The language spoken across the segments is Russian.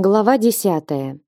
Глава десятая.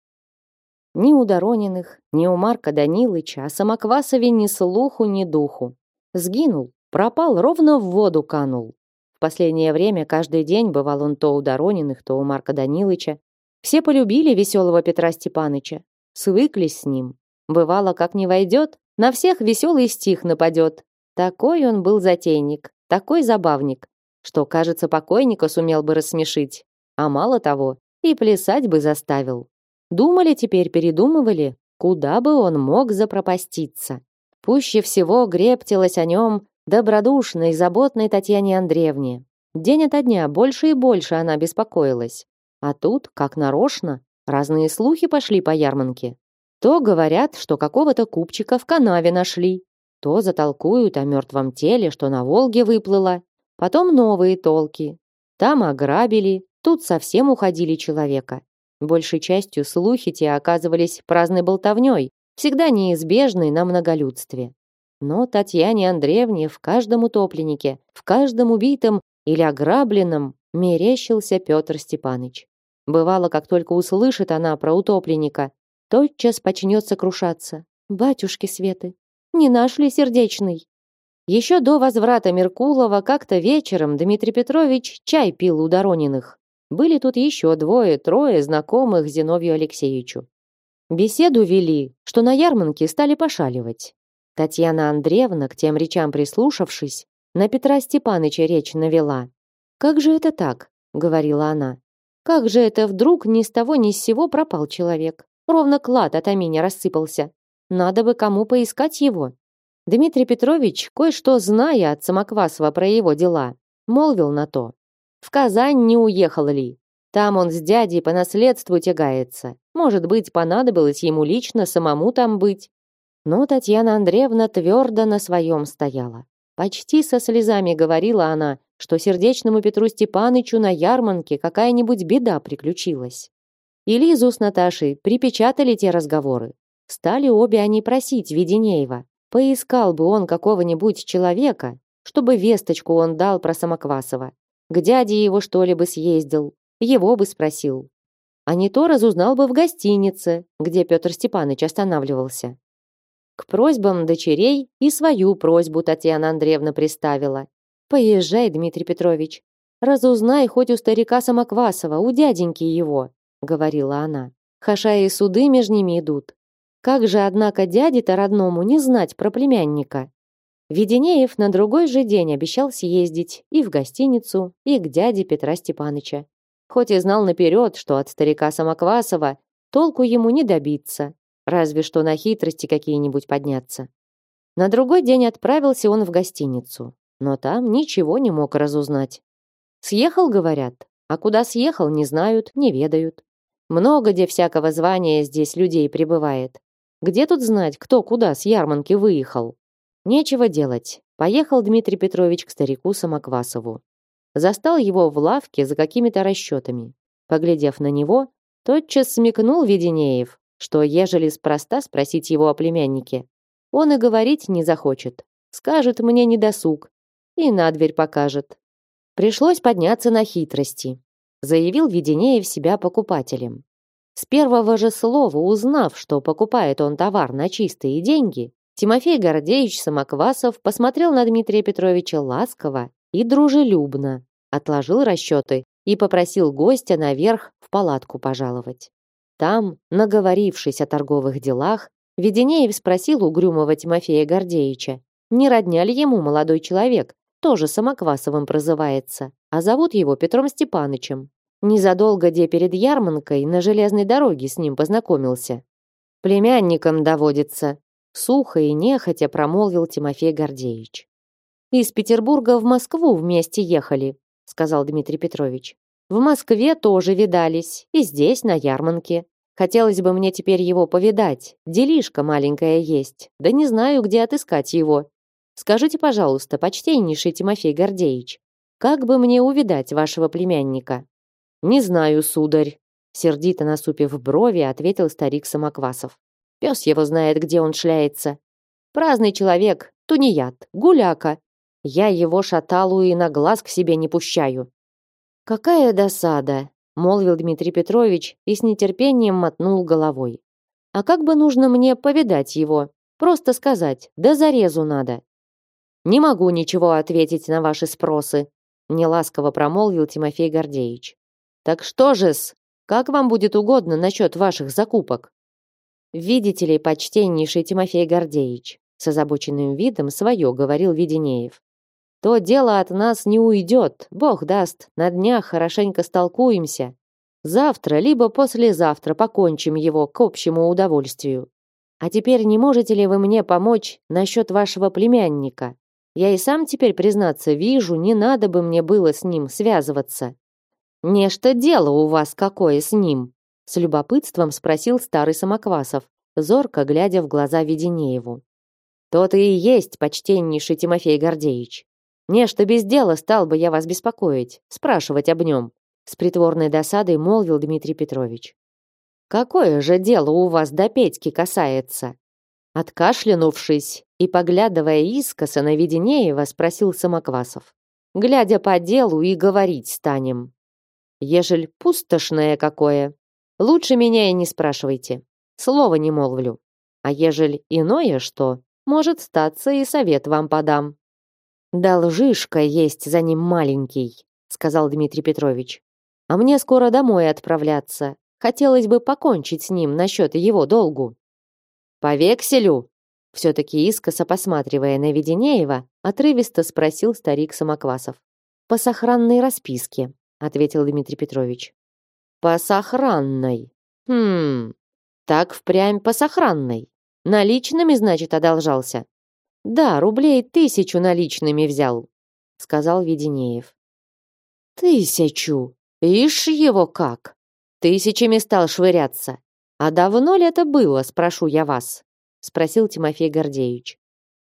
Ни у Дорониных, ни у Марка Данилыча о Самоквасове ни слуху, ни духу. Сгинул, пропал, ровно в воду канул. В последнее время каждый день бывал он то у Дорониных, то у Марка Данилыча. Все полюбили веселого Петра Степаныча, свыклись с ним. Бывало, как не войдет, на всех веселый стих нападет. Такой он был затейник, такой забавник, что, кажется, покойника сумел бы рассмешить. А мало того, и плясать бы заставил. Думали теперь, передумывали, куда бы он мог запропаститься. Пуще всего грептилась о нем добродушной, заботной Татьяне Андреевне. День ото дня больше и больше она беспокоилась. А тут, как нарочно, разные слухи пошли по ярмарке. То говорят, что какого-то купчика в канаве нашли, то затолкуют о мертвом теле, что на Волге выплыло, потом новые толки. Там ограбили, Тут совсем уходили человека. Большей частью слухи те оказывались праздной болтовней, всегда неизбежной на многолюдстве. Но Татьяне Андреевне в каждом утопленнике, в каждом убитом или ограбленном мерещился Петр Степаныч. Бывало, как только услышит она про утопленника, тотчас почнет сокрушаться. «Батюшки Светы, не наш ли сердечный?» Еще до возврата Меркулова как-то вечером Дмитрий Петрович чай пил у Дорониных. Были тут еще двое-трое знакомых Зиновью Алексеевичу. Беседу вели, что на ярмарке стали пошаливать. Татьяна Андреевна, к тем речам прислушавшись, на Петра Степаныча речь навела. «Как же это так?» — говорила она. «Как же это вдруг ни с того ни с сего пропал человек? Ровно клад от Аминя рассыпался. Надо бы кому поискать его». Дмитрий Петрович, кое-что зная от Самоквасова про его дела, молвил на то. В Казань не уехал ли? Там он с дядей по наследству тягается. Может быть, понадобилось ему лично самому там быть. Но Татьяна Андреевна твердо на своем стояла. Почти со слезами говорила она, что сердечному Петру Степанычу на ярмарке какая-нибудь беда приключилась. И Лизу с Наташей припечатали те разговоры. Стали обе они просить Веденеева. Поискал бы он какого-нибудь человека, чтобы весточку он дал про Самоквасова. К дяде его что ли бы съездил, его бы спросил. А не то разузнал бы в гостинице, где Петр Степанович останавливался. К просьбам дочерей и свою просьбу Татьяна Андреевна приставила. «Поезжай, Дмитрий Петрович, разузнай хоть у старика Самоквасова, у дяденьки его», говорила она. Хаша и суды между ними идут. Как же, однако, дяде-то родному не знать про племянника? Веденеев на другой же день обещал съездить и в гостиницу, и к дяде Петра Степаныча. Хоть и знал наперед, что от старика Самоквасова толку ему не добиться, разве что на хитрости какие-нибудь подняться. На другой день отправился он в гостиницу, но там ничего не мог разузнать. Съехал, говорят, а куда съехал, не знают, не ведают. Много где всякого звания здесь людей прибывает. Где тут знать, кто куда с ярмарки выехал? Нечего делать. Поехал Дмитрий Петрович к старику Самоквасову. Застал его в лавке за какими-то расчетами. Поглядев на него, тотчас смекнул Веденеев, что ежели спроста спросить его о племяннике, он и говорить не захочет. Скажет мне недосуг. И на дверь покажет. Пришлось подняться на хитрости. Заявил Веденеев себя покупателем. С первого же слова узнав, что покупает он товар на чистые деньги, Тимофей Гордеевич Самоквасов посмотрел на Дмитрия Петровича ласково и дружелюбно, отложил расчеты и попросил гостя наверх в палатку пожаловать. Там, наговорившись о торговых делах, Веденеев спросил угрюмого Тимофея Гордеевича, не родня ли ему молодой человек, тоже Самоквасовым прозывается, а зовут его Петром Степанычем. Незадолго де перед ярмаркой на железной дороге с ним познакомился. Племянником доводится, Сухо и нехотя промолвил Тимофей Гордеевич. «Из Петербурга в Москву вместе ехали», сказал Дмитрий Петрович. «В Москве тоже видались, и здесь, на ярмарке. Хотелось бы мне теперь его повидать. Делишка маленькая есть, да не знаю, где отыскать его. Скажите, пожалуйста, почтеннейший Тимофей Гордеевич, как бы мне увидать вашего племянника?» «Не знаю, сударь», сердито насупив брови, ответил старик Самоквасов. Пес его знает, где он шляется. Праздный человек, тунеяд, гуляка. Я его шаталу и на глаз к себе не пущаю. Какая досада, молвил Дмитрий Петрович и с нетерпением мотнул головой. А как бы нужно мне повидать его? Просто сказать, да зарезу надо. Не могу ничего ответить на ваши спросы, неласково промолвил Тимофей Гордеевич. Так что же-с, как вам будет угодно насчет ваших закупок? Видите ли, почтеннейший Тимофей Гордеевич, с озабоченным видом свое говорил Веденеев. То дело от нас не уйдет, Бог даст, на днях хорошенько столкуемся. Завтра, либо послезавтра покончим его к общему удовольствию. А теперь не можете ли вы мне помочь насчет вашего племянника? Я и сам теперь, признаться, вижу, не надо бы мне было с ним связываться. Нечто дело у вас какое с ним? С любопытством спросил старый Самоквасов, зорко глядя в глаза Веденееву. То-то и есть, почтеннейший Тимофей Гордеевич. Нечто без дела стал бы я вас беспокоить, спрашивать об нем. С притворной досадой молвил Дмитрий Петрович. Какое же дело у вас до Петьки касается? Откашлянувшись и поглядывая искоса на Веденеева, спросил Самоквасов. Глядя по делу и говорить станем. Ежель пустошное какое, лучше меня и не спрашивайте. Слова не молвлю. А ежель иное что, может статься и совет вам подам. «Должишка есть за ним маленький», — сказал Дмитрий Петрович. «А мне скоро домой отправляться. Хотелось бы покончить с ним насчет его долгу». «По векселю?» Все-таки искоса посматривая на Веденеева, отрывисто спросил старик Самоквасов. «По сохранной расписке», — ответил Дмитрий Петрович. «По сохранной? Хм, так впрямь по сохранной. Наличными, значит, одолжался?» Да, рублей тысячу наличными взял, сказал Веденеев. Тысячу? Ишь его как! Тысячами стал швыряться. А давно ли это было, спрошу я вас? Спросил Тимофей Гордеевич.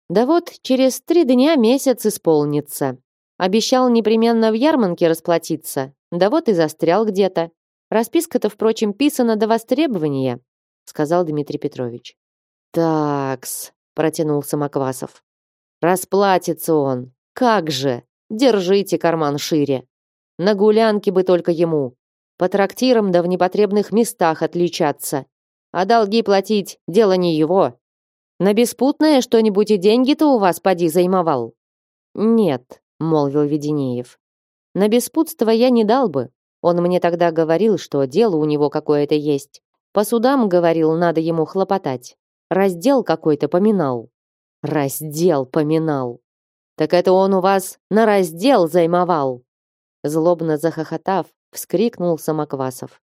Да вот через три дня месяц исполнится. Обещал непременно в ярмарке расплатиться. Да вот и застрял где-то. Расписка-то, впрочем, писана до востребования, сказал Дмитрий Петрович. Такс, протянул Самоквасов. Расплатится он. Как же? Держите карман шире. На гулянке бы только ему. По трактирам да в непотребных местах отличаться. А долги платить — дело не его. На беспутное что-нибудь и деньги-то у вас поди займовал? Нет, молвил Веденеев. На беспутство я не дал бы. Он мне тогда говорил, что дело у него какое-то есть. По судам, говорил, надо ему хлопотать. Раздел какой-то поминал. Раздел поминал. Так это он у вас на раздел займовал. Злобно захохотав, вскрикнул Самоквасов.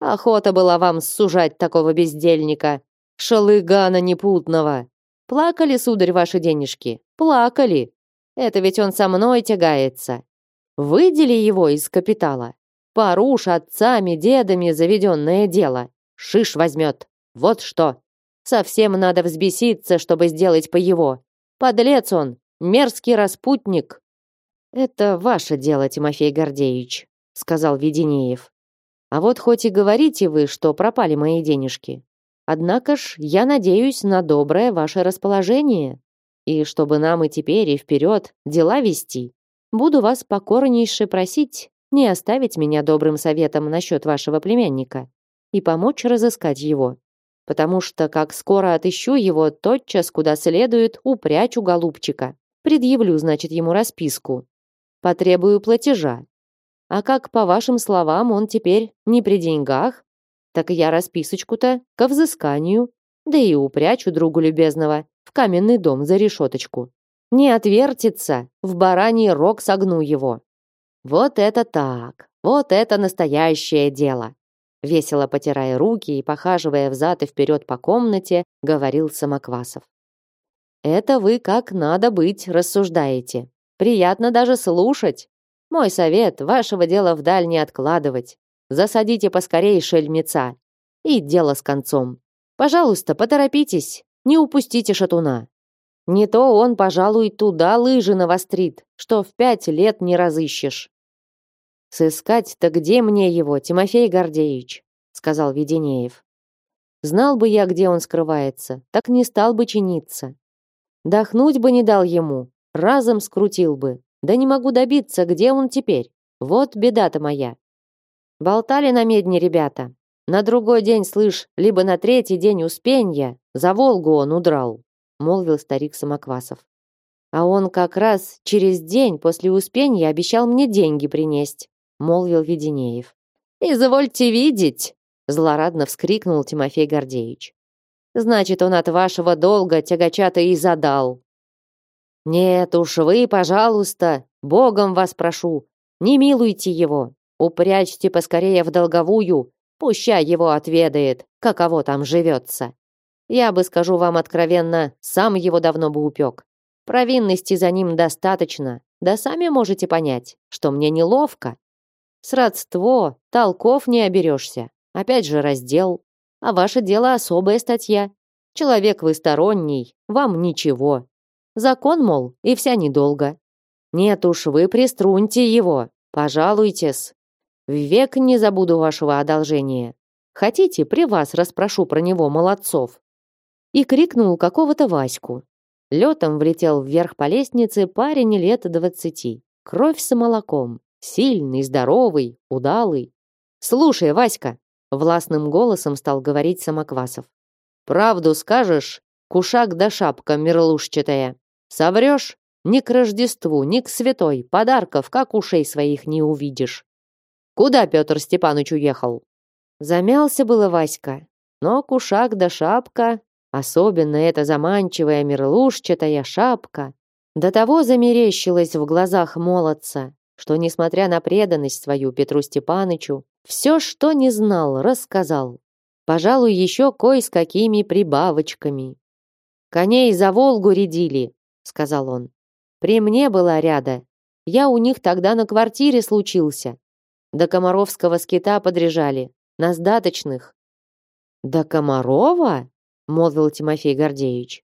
Охота была вам сужать такого бездельника, шалыгана непутного. Плакали, сударь, ваши денежки? Плакали. Это ведь он со мной тягается. Выдели его из капитала. Поруш отцами, дедами заведенное дело. Шиш возьмет. Вот что. Совсем надо взбеситься, чтобы сделать по его. Подлец он, мерзкий распутник. Это ваше дело, Тимофей Гордеевич, сказал Веденеев. А вот хоть и говорите вы, что пропали мои денежки, однако ж я надеюсь на доброе ваше расположение, и чтобы нам и теперь и вперед дела вести. Буду вас покорнейше просить не оставить меня добрым советом насчет вашего племянника и помочь разыскать его потому что, как скоро отыщу его, тотчас куда следует упрячу голубчика. Предъявлю, значит, ему расписку. Потребую платежа. А как, по вашим словам, он теперь не при деньгах, так я расписочку-то ко взысканию, да и упрячу другу любезного в каменный дом за решеточку. Не отвертится, в бараний рог согну его. Вот это так, вот это настоящее дело весело потирая руки и похаживая взад и вперед по комнате, говорил Самоквасов. Это вы как надо быть рассуждаете. Приятно даже слушать. Мой совет вашего дела вдаль не откладывать. Засадите поскорей шельмеца. И дело с концом. Пожалуйста, поторопитесь, не упустите шатуна. Не то он, пожалуй, туда лыжи навострит, что в пять лет не разыщешь. Сыскать-то где мне его, Тимофей Гордеевич, сказал Веденеев. Знал бы я, где он скрывается, так не стал бы чиниться. Дохнуть бы не дал ему, разом скрутил бы. Да не могу добиться, где он теперь. Вот беда-то моя. Болтали на медне ребята. На другой день, слышь, либо на третий день Успенья, за Волгу он удрал, молвил старик Самоквасов. А он как раз через день после Успенья обещал мне деньги принести, молвил Веденеев. «Извольте видеть!» — злорадно вскрикнул Тимофей Гордеевич. «Значит, он от вашего долга тягача-то и задал». «Нет уж вы, пожалуйста, Богом вас прошу, не милуйте его, упрячьте поскорее в долговую, пуща его отведает, каково там живется. Я бы, скажу вам откровенно, сам его давно бы упек. Провинности за ним достаточно, да сами можете понять, что мне неловко. Сродство, толков не оберешься. Опять же раздел. А ваше дело особая статья. Человек вы сторонний, вам ничего. Закон, мол, и вся недолго. Нет уж, вы приструньте его, пожалуйтесь. Век не забуду вашего одолжения. Хотите, при вас расспрошу про него молодцов. И крикнул какого-то Ваську. Летом влетел вверх по лестнице парень лет двадцати. Кровь с молоком. Сильный, здоровый, удалый. «Слушай, Васька!» — властным голосом стал говорить Самоквасов. «Правду скажешь, кушак да шапка мерлушчатая. Соврешь, ни к Рождеству, ни к святой подарков, как ушей своих не увидишь. Куда Петр Степанович уехал?» Замялся было Васька, но кушак да шапка, особенно эта заманчивая мерлушчатая шапка, до того замерещилась в глазах молодца, что, несмотря на преданность свою Петру Степанычу, все, что не знал, рассказал. Пожалуй, еще кое с какими прибавочками. «Коней за Волгу рядили», — сказал он. «При мне была ряда. Я у них тогда на квартире случился. До Комаровского скита подряжали. На сдаточных». «До Комарова?» — молвил Тимофей Гордеевич.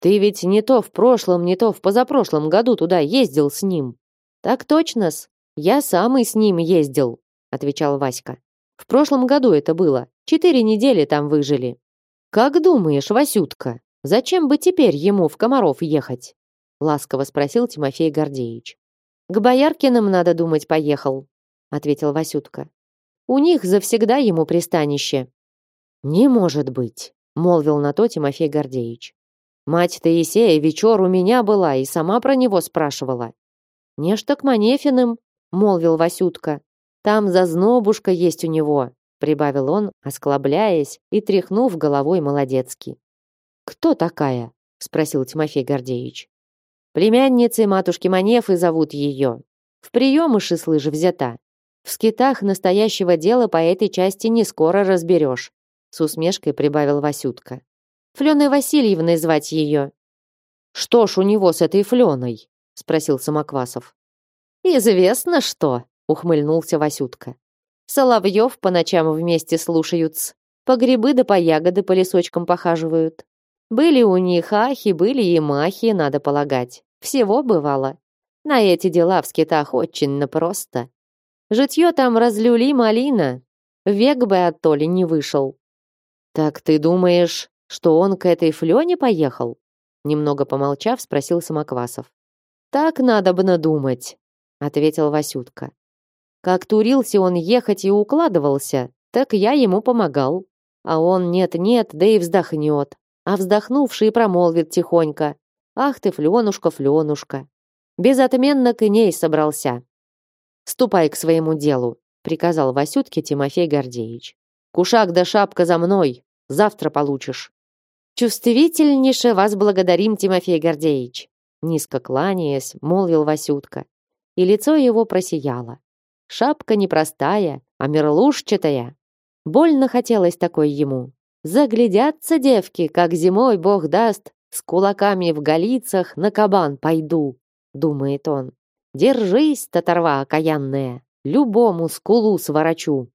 «Ты ведь не то в прошлом, не то в позапрошлом году туда ездил с ним». Так точно-с. Я сам и с ним ездил, отвечал Васька. В прошлом году это было. Четыре недели там выжили. Как думаешь, Васютка, зачем бы теперь ему в Комаров ехать? ласково спросил Тимофей Гордеевич. К Бояркиным, надо думать, поехал, ответил Васютка. У них завсегда ему пристанище. Не может быть, молвил на то Тимофей Гордеевич. Мать Таисея вечер у меня была и сама про него спрашивала. «Нечто к Манефиным», — молвил Васютка. «Там зазнобушка есть у него», — прибавил он, осклабляясь и тряхнув головой молодецки. «Кто такая?» — спросил Тимофей Гордеевич. «Племянницей матушки Манефы зовут ее. В приемыши, слышь, взята. В скитах настоящего дела по этой части не скоро разберешь», — с усмешкой прибавил Васютка. «Фленой Васильевной звать ее». «Что ж у него с этой Фленой?» Спросил Самоквасов. Известно что, ухмыльнулся Васютка. Соловьев по ночам вместе слушаются, по грибы да по ягоды по лесочкам похаживают. Были у них ахи, были и махи, надо полагать. Всего бывало. На эти дела в скитах очень напросто. Житье там разлюли малина. Век бы от Толи не вышел. Так ты думаешь, что он к этой Флёне поехал? Немного помолчав, спросил Самоквасов. Так надо бы надумать, ответил Васютка. Как турился он ехать и укладывался, так я ему помогал. А он нет-нет, да и вздохнет. А вздохнувший промолвит тихонько. «Ах ты, Фленушка, Фленушка!» Безотменно к ней собрался. «Ступай к своему делу», — приказал Васютке Тимофей Гордеевич. «Кушак да шапка за мной, завтра получишь». «Чувствительнейше вас благодарим, Тимофей Гордеевич», Низко кланяясь, молвил Васютка, и лицо его просияло. Шапка непростая, а мерлушчатая. Больно хотелось такой ему. Заглядятся девки, как зимой бог даст, с кулаками в голицах на кабан пойду, думает он. Держись, татарва окаянная, любому скулу сворочу.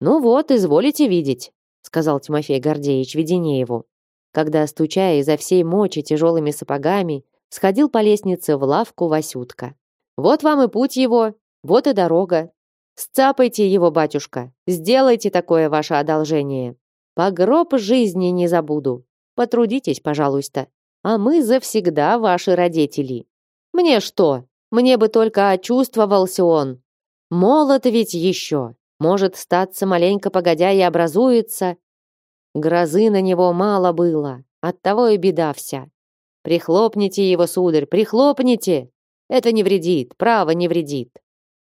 Ну вот, изволите видеть, сказал Тимофей Гордеевич Веденееву, когда, стучая изо всей мочи тяжелыми сапогами, сходил по лестнице в лавку Васютка. «Вот вам и путь его, вот и дорога. Сцапайте его, батюшка, сделайте такое ваше одолжение. По гроб жизни не забуду. Потрудитесь, пожалуйста. А мы завсегда ваши родители. Мне что? Мне бы только очувствовался он. Молод ведь еще. Может, статься маленько погодя и образуется. Грозы на него мало было, оттого и беда вся. Прихлопните его, сударь, прихлопните! Это не вредит, право не вредит.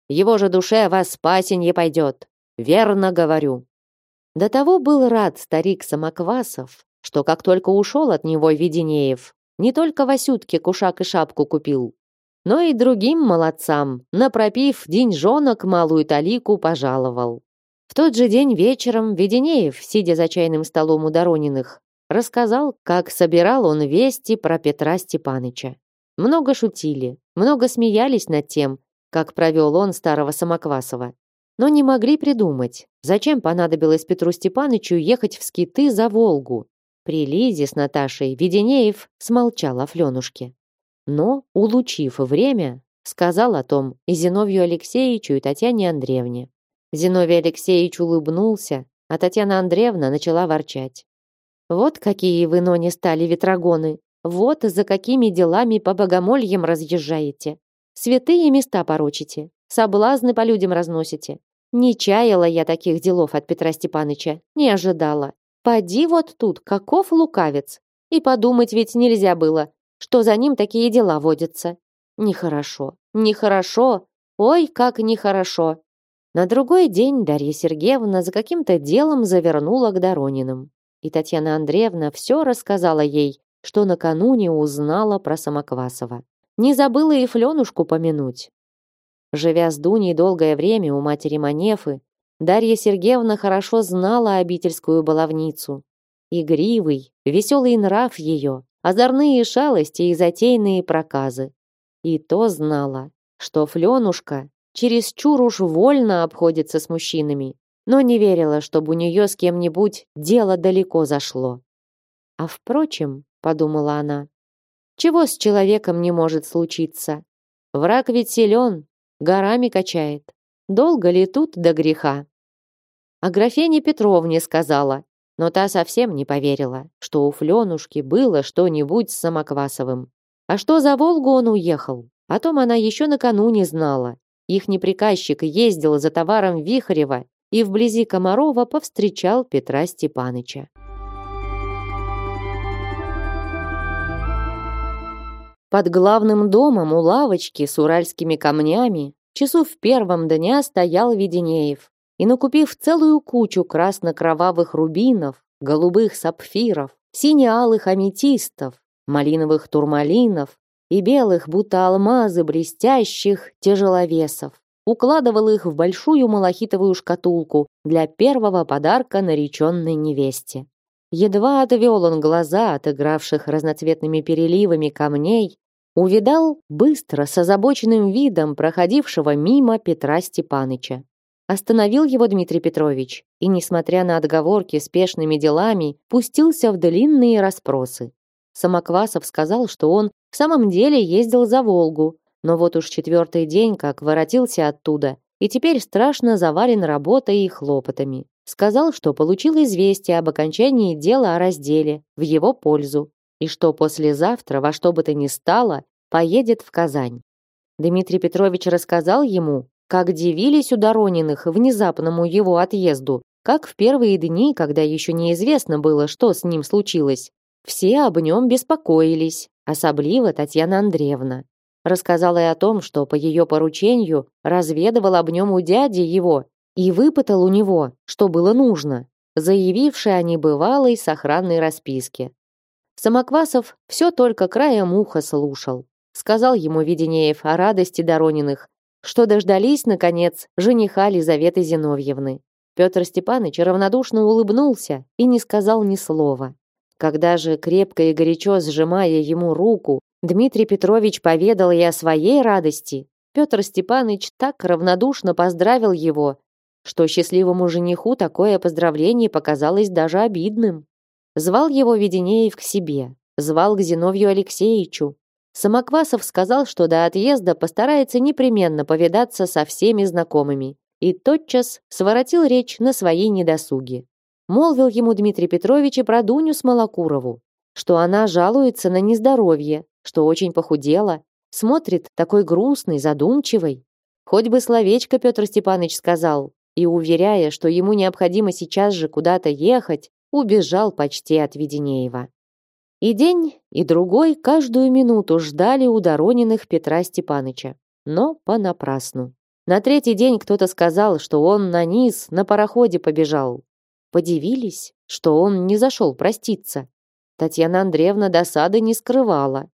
Его же душе вас спасенье пойдет. Верно говорю. До того был рад старик Самоквасов, что как только ушел от него Веденеев, не только Васютке кушак и шапку купил, но и другим молодцам, напропив деньжонок малую талику, пожаловал. В тот же день вечером Веденеев, сидя за чайным столом у Дорониных, рассказал, как собирал он вести про Петра Степаныча. Много шутили, много смеялись над тем, как провел он старого Самоквасова. Но не могли придумать, зачем понадобилось Петру Степанычу ехать в скиты за Волгу. При Лизе с Наташей Веденеев смолчал о Фленушке. Но, улучив время, сказал о том и Зиновью Алексеевичу, и Татьяне Андреевне. Зиновий Алексеевич улыбнулся, а Татьяна Андреевна начала ворчать. «Вот какие вы, но не стали ветрогоны! Вот за какими делами по богомольям разъезжаете! Святые места порочите, соблазны по людям разносите. Не чаяла я таких делов от Петра Степаныча, не ожидала. Поди вот тут, каков лукавец! И подумать ведь нельзя было, что за ним такие дела водятся. Нехорошо, нехорошо, ой, как нехорошо. На другой день Дарья Сергеевна за каким-то делом завернула к Дорониным. И Татьяна Андреевна все рассказала ей, что накануне узнала про Самоквасова. Не забыла и Фленушку помянуть. Живя с Дуней долгое время у матери Манефы, Дарья Сергеевна хорошо знала обительскую баловницу. Игривый, веселый нрав ее, озорные шалости и затейные проказы. И то знала, что Фленушка чересчур уж вольно обходится с мужчинами, но не верила, чтобы у нее с кем-нибудь дело далеко зашло. А впрочем, подумала она, чего с человеком не может случиться? Враг ведь силен, горами качает. Долго ли тут до греха? А графине Петровне сказала, но та совсем не поверила, что у Фленушки было что-нибудь с Самоквасовым. А что за Волгу он уехал? О том она еще накануне знала. Их неприказчик ездил за товаром Вихарева и вблизи Комарова повстречал Петра Степаныча. Под главным домом у лавочки с уральскими камнями часу в первом дня стоял Веденеев и, накупив целую кучу красно-кровавых рубинов, голубых сапфиров, сине-алых аметистов, малиновых турмалинов и белых, будто алмазы блестящих тяжеловесов, укладывал их в большую малахитовую шкатулку для первого подарка нареченной невесте. Едва отвел он глаза от игравших разноцветными переливами камней, увидал быстро с озабоченным видом проходившего мимо Петра Степаныча. Остановил его Дмитрий Петрович и, несмотря на отговорки спешными делами, пустился в длинные расспросы. Самоквасов сказал, что он в самом деле ездил за Волгу, но вот уж четвертый день как воротился оттуда и теперь страшно завален работой и хлопотами. Сказал, что получил известие об окончании дела о разделе в его пользу и что послезавтра во что бы то ни стало поедет в Казань. Дмитрий Петрович рассказал ему, как дивились у Дорониных внезапному его отъезду, как в первые дни, когда еще неизвестно было, что с ним случилось. Все об нем беспокоились, особливо Татьяна Андреевна. Рассказала и о том, что по ее поручению разведывал об нем у дяди его и выпытал у него, что было нужно, заявивший о небывалой сохранной расписке. Самоквасов все только краем уха слушал. Сказал ему Веденеев о радости Дорониных, что дождались, наконец, жениха Лизаветы Зиновьевны. Петр Степанович равнодушно улыбнулся и не сказал ни слова. Когда же, крепко и горячо сжимая ему руку, Дмитрий Петрович поведал и о своей радости, Петр Степанович так равнодушно поздравил его, что счастливому жениху такое поздравление показалось даже обидным. Звал его Веденеев к себе, звал к Зиновью Алексеевичу, Самоквасов сказал, что до отъезда постарается непременно повидаться со всеми знакомыми, и тотчас своротил речь на своей недосуге. Молвил ему Дмитрий Петрович и про Дуню Смолокурову, что она жалуется на нездоровье, что очень похудела, смотрит такой грустный, задумчивой. Хоть бы словечко Петр Степанович сказал, и, уверяя, что ему необходимо сейчас же куда-то ехать, убежал почти от Веденеева. И день, и другой каждую минуту ждали у Дорониных Петра Степаныча, но понапрасну. На третий день кто-то сказал, что он на низ на пароходе побежал. Подивились, что он не зашел проститься. Татьяна Андреевна досады не скрывала.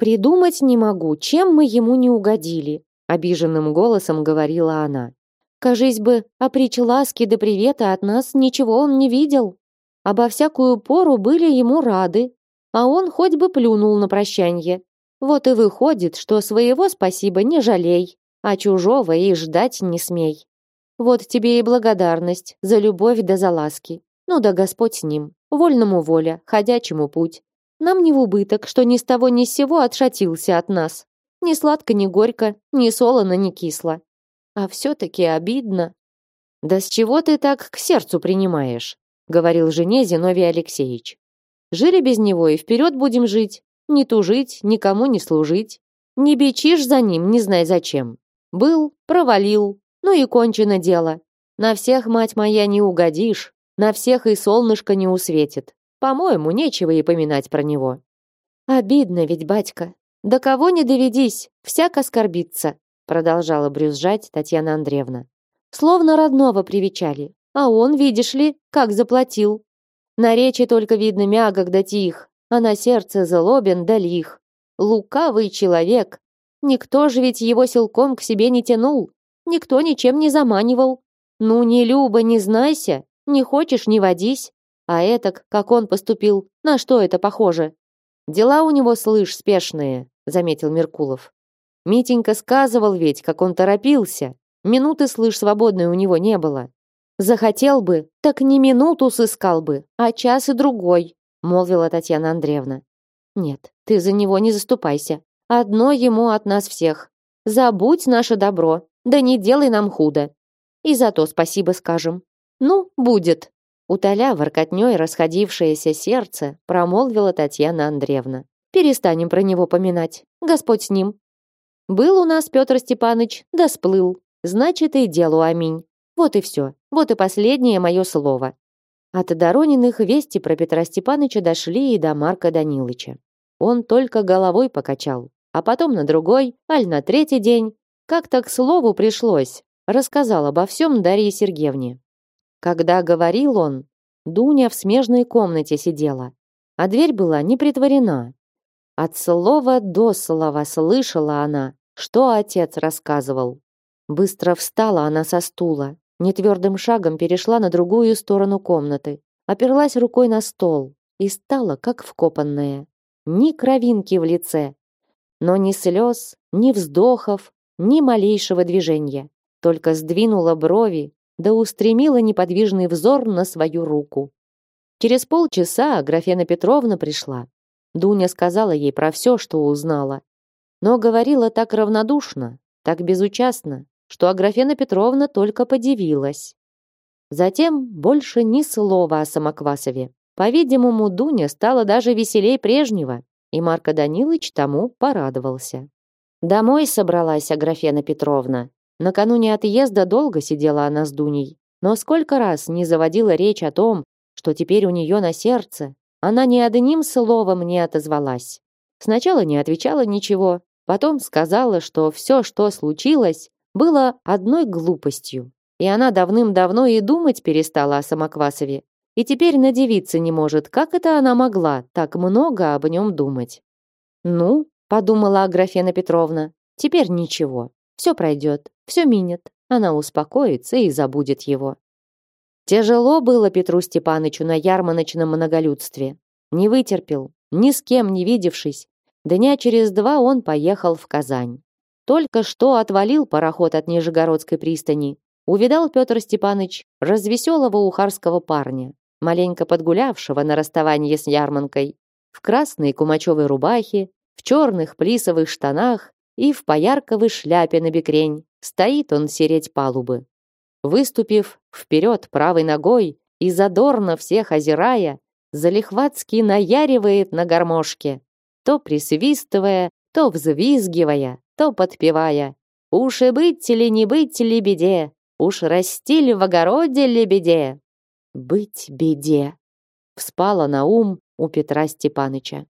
«Придумать не могу, чем мы ему не угодили», обиженным голосом говорила она. «Кажись бы, о притч ласки да привета от нас ничего он не видел. Обо всякую пору были ему рады, а он хоть бы плюнул на прощанье. Вот и выходит, что своего спасибо не жалей, а чужого и ждать не смей. Вот тебе и благодарность за любовь да за ласки. Ну да Господь с ним, вольному воля, ходячему путь. Нам не в убыток, что ни с того ни с сего отшатился от нас. Ни сладко, ни горько, ни солоно, ни кисло. А все-таки обидно. Да с чего ты так к сердцу принимаешь? говорил жене Зиновий Алексеевич. Жили без него и вперед будем жить. Не тужить, никому не служить. Не бичишь за ним, не знай зачем. Был, провалил, ну и кончено дело. На всех, мать моя, не угодишь, на всех и солнышко не усветит. По-моему, нечего и поминать про него. Обидно ведь, батька. До кого не доведись, всяк оскорбится, продолжала брюзжать Татьяна Андреевна. Словно родного привечали, а он, видишь ли, как заплатил. На речи только видно мягок да тих, а на сердце злобен да лих. Лукавый человек. Никто же ведь его силком к себе не тянул, никто ничем не заманивал. Ну, не люба, не знайся, не хочешь, не водись. А этак, как он поступил, на что это похоже? Дела у него, слышь, спешные, заметил Меркулов. Митенька сказывал ведь, как он торопился. Минуты, слышь, свободной у него не было. Захотел бы, так не минуту сыскал бы, а час и другой, молвила Татьяна Андреевна. Нет, ты за него не заступайся. Одно ему от нас всех. Забудь наше добро, да не делай нам худо. И за то спасибо скажем. Ну, будет. Утоля воркотней расходившееся сердце, промолвила Татьяна Андреевна. Перестанем про него поминать. Господь с ним. Был у нас Петр Степаныч, да сплыл. Значит, и делу аминь. Вот и все. Вот и последнее мое слово. От Дорониных вести про Петра Степаныча дошли и до Марка Данилыча. Он только головой покачал, а потом на другой, аль на третий день, как-то к слову пришлось, рассказал обо всем Дарье Сергеевне. Когда говорил он, Дуня в смежной комнате сидела, а дверь была не притворена. От слова до слова слышала она, что отец рассказывал. Быстро встала она со стула, Нетвердым шагом перешла на другую сторону комнаты, оперлась рукой на стол и стала как вкопанная. Ни кровинки в лице, но ни слез, ни вздохов, ни малейшего движения. Только сдвинула брови, да устремила неподвижный взор на свою руку. Через полчаса Аграфена Петровна пришла. Дуня сказала ей про все, что узнала. Но говорила так равнодушно, так безучастно, что Аграфена Петровна только подивилась. Затем больше ни слова о Самоквасове. По-видимому, Дуня стала даже веселей прежнего, и Марко Данилович тому порадовался. Домой собралась Аграфена Петровна. Накануне отъезда долго сидела она с Дуней, но сколько раз не заводила речь о том, что теперь у нее на сердце, она ни одним словом не отозвалась. Сначала не отвечала ничего, потом сказала, что все, что случилось, было одной глупостью. И она давным-давно и думать перестала о Самоквасове. И теперь надевиться не может, как это она могла так много об нем думать. «Ну», — подумала Аграфена Петровна, — «теперь ничего. Все пройдет, все минет. Она успокоится и забудет его». Тяжело было Петру Степанычу на ярмарочном многолюдстве. Не вытерпел, ни с кем не видевшись. Дня через два он поехал в Казань. Только что отвалил пароход от Нижегородской пристани. Увидал Петр Степаныч развеселого ухарского парня, маленько подгулявшего на расставании с Ярманкой, в красной кумачевой рубахе, в черных плисовых штанах и в поярковой шляпе на бекрень. Стоит он сереть палубы. Выступив вперед правой ногой и задорно всех озирая, залихватски наяривает на гармошке, то присвистывая, то, взвизгивая, то подпевая «Уж и быть ли не быть ли беде, Уж растили в огороде лебеде. Быть беде. Вспала на ум у Петра Степаныча.